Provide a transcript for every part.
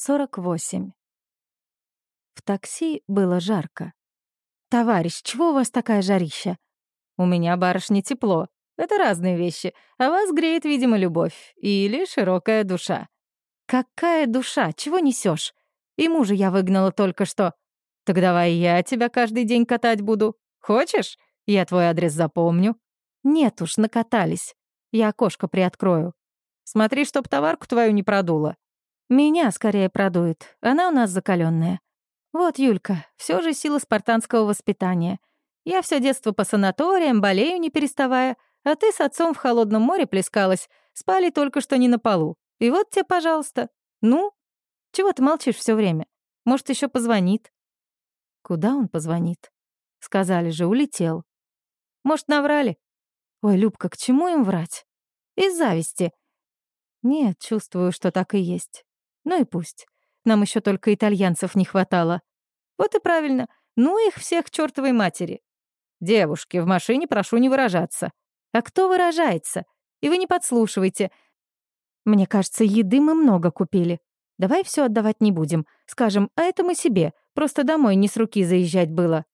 48. В такси было жарко. «Товарищ, чего у вас такая жарища?» «У меня, барышня, тепло. Это разные вещи. А вас греет, видимо, любовь. Или широкая душа». «Какая душа? Чего несешь? И мужа я выгнала только что. Так давай я тебя каждый день катать буду. Хочешь? Я твой адрес запомню». «Нет уж, накатались. Я окошко приоткрою. Смотри, чтоб товарку твою не продуло». Меня скорее продует. Она у нас закаленная. Вот, Юлька, все же сила спартанского воспитания. Я все детство по санаториям, болею не переставая, а ты с отцом в холодном море плескалась, спали только что не на полу. И вот тебе, пожалуйста. Ну? Чего ты молчишь все время? Может, еще позвонит? Куда он позвонит? Сказали же, улетел. Может, наврали? Ой, Любка, к чему им врать? Из зависти. Нет, чувствую, что так и есть. Ну и пусть. Нам еще только итальянцев не хватало. Вот и правильно. Ну их всех к чертовой матери. Девушки, в машине прошу не выражаться. А кто выражается? И вы не подслушивайте. Мне кажется, еды мы много купили. Давай все отдавать не будем. Скажем, а это мы себе. Просто домой не с руки заезжать было.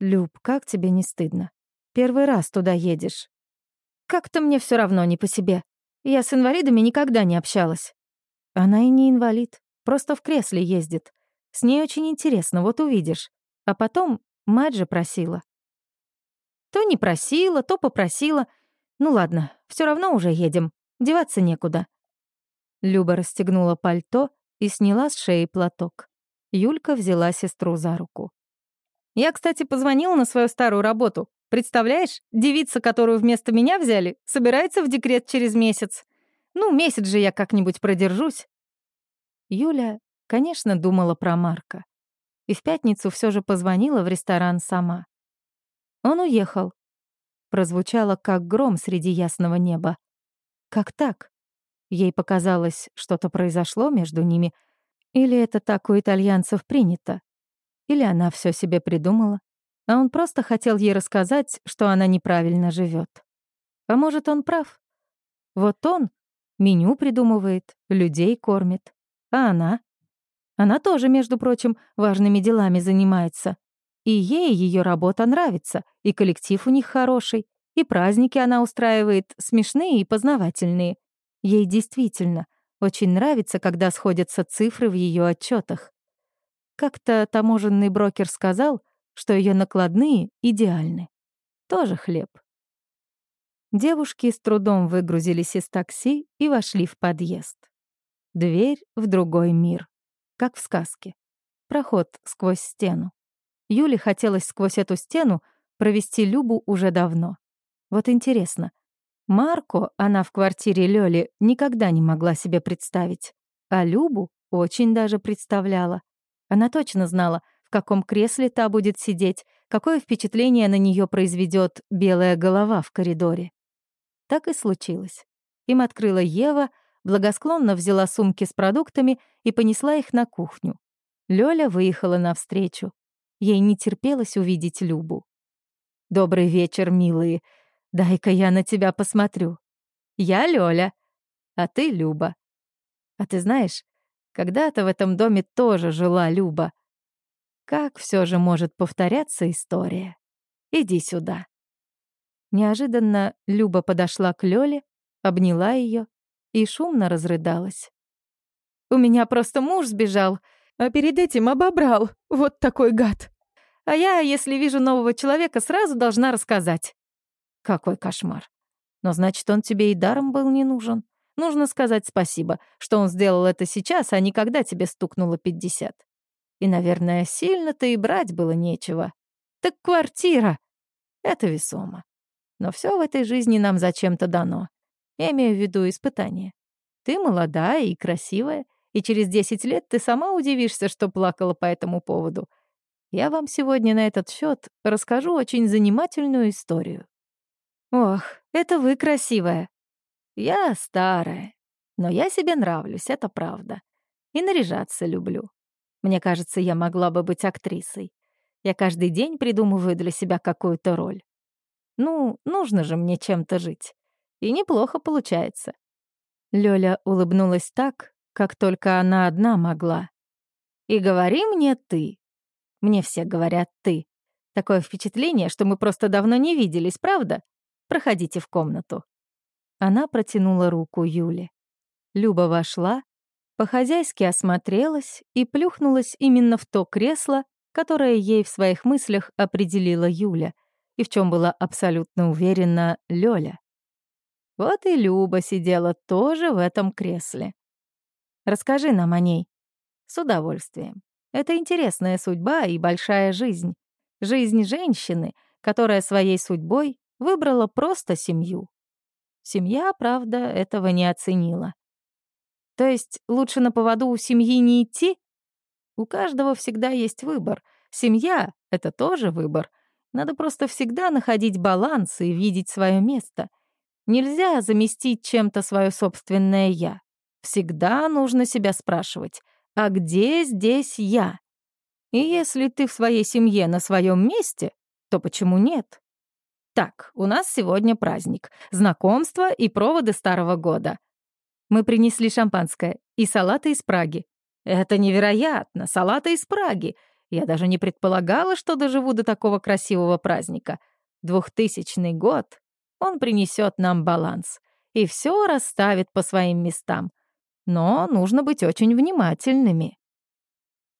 Люб, как тебе не стыдно? Первый раз туда едешь. Как-то мне все равно не по себе. Я с инвалидами никогда не общалась. Она и не инвалид, просто в кресле ездит. С ней очень интересно, вот увидишь. А потом мать же просила. То не просила, то попросила. Ну ладно, все равно уже едем. Деваться некуда. Люба расстегнула пальто и сняла с шеи платок. Юлька взяла сестру за руку. «Я, кстати, позвонила на свою старую работу. Представляешь, девица, которую вместо меня взяли, собирается в декрет через месяц. Ну, месяц же я как-нибудь продержусь. Юля, конечно, думала про Марка. И в пятницу все же позвонила в ресторан сама. Он уехал. Прозвучало, как гром среди ясного неба. Как так? Ей показалось, что-то произошло между ними. Или это так у итальянцев принято? Или она все себе придумала, а он просто хотел ей рассказать, что она неправильно живет. А может, он прав? Вот он Меню придумывает, людей кормит. А она? Она тоже, между прочим, важными делами занимается. И ей ее работа нравится, и коллектив у них хороший, и праздники она устраивает смешные и познавательные. Ей действительно очень нравится, когда сходятся цифры в ее отчетах. Как-то таможенный брокер сказал, что ее накладные идеальны. Тоже хлеб. Девушки с трудом выгрузились из такси и вошли в подъезд. Дверь в другой мир, как в сказке. Проход сквозь стену. Юле хотелось сквозь эту стену провести Любу уже давно. Вот интересно, Марко она в квартире Лёли никогда не могла себе представить, а Любу очень даже представляла. Она точно знала, в каком кресле та будет сидеть, какое впечатление на нее произведет белая голова в коридоре. Так и случилось. Им открыла Ева, благосклонно взяла сумки с продуктами и понесла их на кухню. Лёля выехала навстречу. Ей не терпелось увидеть Любу. «Добрый вечер, милые. Дай-ка я на тебя посмотрю. Я Лёля, а ты Люба. А ты знаешь, когда-то в этом доме тоже жила Люба. Как все же может повторяться история? Иди сюда». Неожиданно Люба подошла к Лёле, обняла её и шумно разрыдалась. «У меня просто муж сбежал, а перед этим обобрал. Вот такой гад. А я, если вижу нового человека, сразу должна рассказать». «Какой кошмар. Но значит, он тебе и даром был не нужен. Нужно сказать спасибо, что он сделал это сейчас, а не когда тебе стукнуло пятьдесят. И, наверное, сильно-то и брать было нечего. Так квартира. Это весомо. Но все в этой жизни нам зачем-то дано. Я имею в виду испытание. Ты молодая и красивая, и через 10 лет ты сама удивишься, что плакала по этому поводу. Я вам сегодня на этот счет расскажу очень занимательную историю. Ох, это вы красивая. Я старая, но я себе нравлюсь, это правда. И наряжаться люблю. Мне кажется, я могла бы быть актрисой. Я каждый день придумываю для себя какую-то роль. Ну, нужно же мне чем-то жить. И неплохо получается. Лёля улыбнулась так, как только она одна могла. И говори мне ты. Мне все говорят ты. Такое впечатление, что мы просто давно не виделись, правда? Проходите в комнату. Она протянула руку Юле. Люба вошла, по-хозяйски осмотрелась и плюхнулась именно в то кресло, которое ей в своих мыслях определила Юля и в чем была абсолютно уверена Лёля. Вот и Люба сидела тоже в этом кресле. Расскажи нам о ней. С удовольствием. Это интересная судьба и большая жизнь. Жизнь женщины, которая своей судьбой выбрала просто семью. Семья, правда, этого не оценила. То есть лучше на поводу у семьи не идти? У каждого всегда есть выбор. Семья — это тоже выбор. Надо просто всегда находить баланс и видеть свое место. Нельзя заместить чем-то свое собственное «я». Всегда нужно себя спрашивать, а где здесь я? И если ты в своей семье на своем месте, то почему нет? Так, у нас сегодня праздник. Знакомство и проводы Старого года. Мы принесли шампанское и салаты из Праги. Это невероятно, салаты из Праги. Я даже не предполагала, что доживу до такого красивого праздника. Двухтысячный год, он принесет нам баланс и все расставит по своим местам. Но нужно быть очень внимательными.